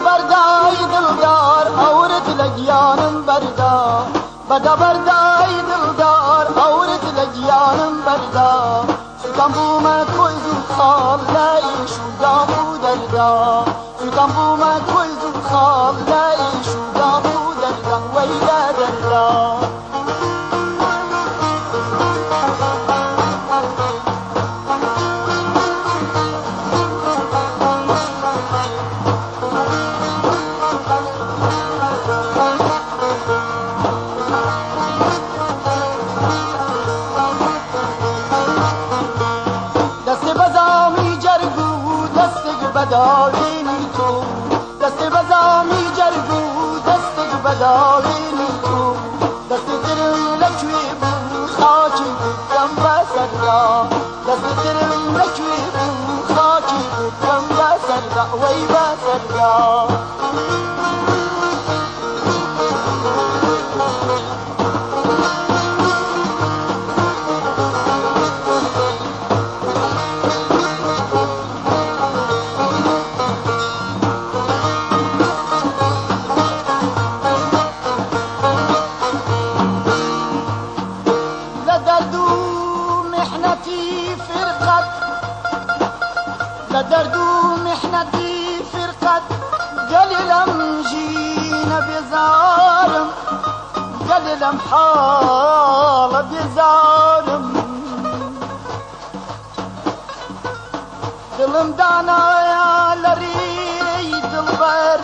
بردای دلدار اورت لگیانم بردا بدا بردای دلدار اورت لگیانم بردا سلطان بوما کوی زود خال لای شودام و دردا سلطان بوما کوی لای شودام و دردا ویلا دردا دست بزامی جرگو دست بدارینی تو دست بزامی جرگو دست بدارینی تو دست درم لکوی بو خاکی بکم بسر را. دست درم لکوی بو خاکی بکم بسر را وی بسر را. محنتي فرقت قليلم جينا بزارم قليلم حال بزارم دلم دانا يا لري دلبر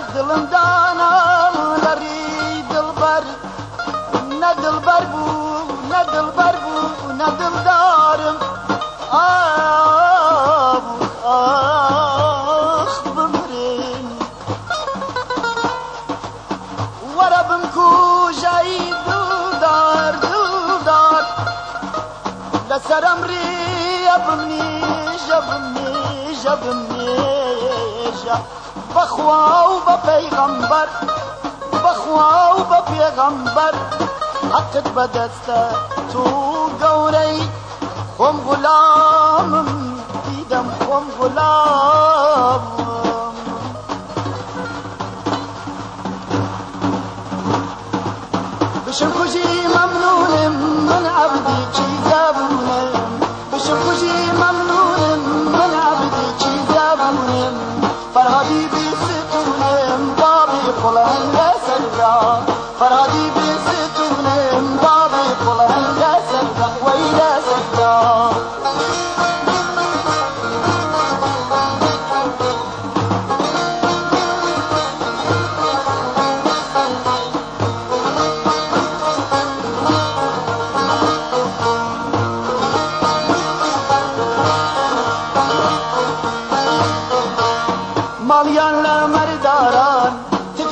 جبني جبني جبني جب بخوا وبيغمبر بخوا وبيغمبر حقت بدست تو قوري خم غلام ديدم خم غلام. بشكوجي ممنون من عبدي فرغبي بيسيتو من بابي قلان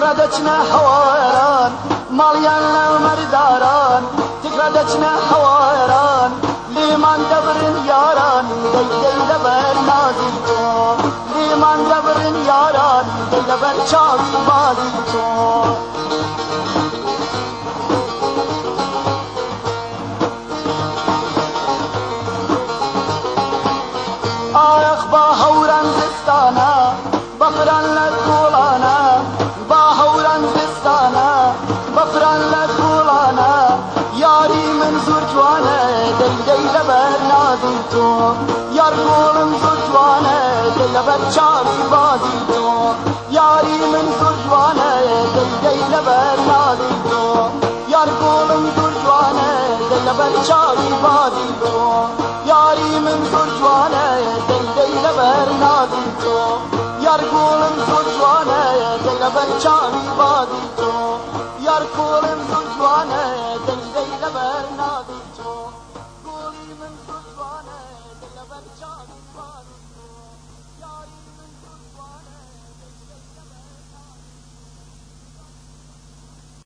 تكردتنا حواران ماليان مرداران تكردتنا حواران لمن دبرن ياران دي دي لبر نازل تو لمن دبرن ياران دي لبر چاوي بازي تو آخ با جوانه دی دی لبر نازی تو یار گولم زور جوانه دی لبر چاری بازی تو یاری من زور جوانه دی دی لبر نازی تو یار گولم زور جوانه دی لبر چاری بازی تو یاری من زور جوانه دی دی لبر نازی تو یار گولم زور جوانه دی لبر چاری بازی تو body, body.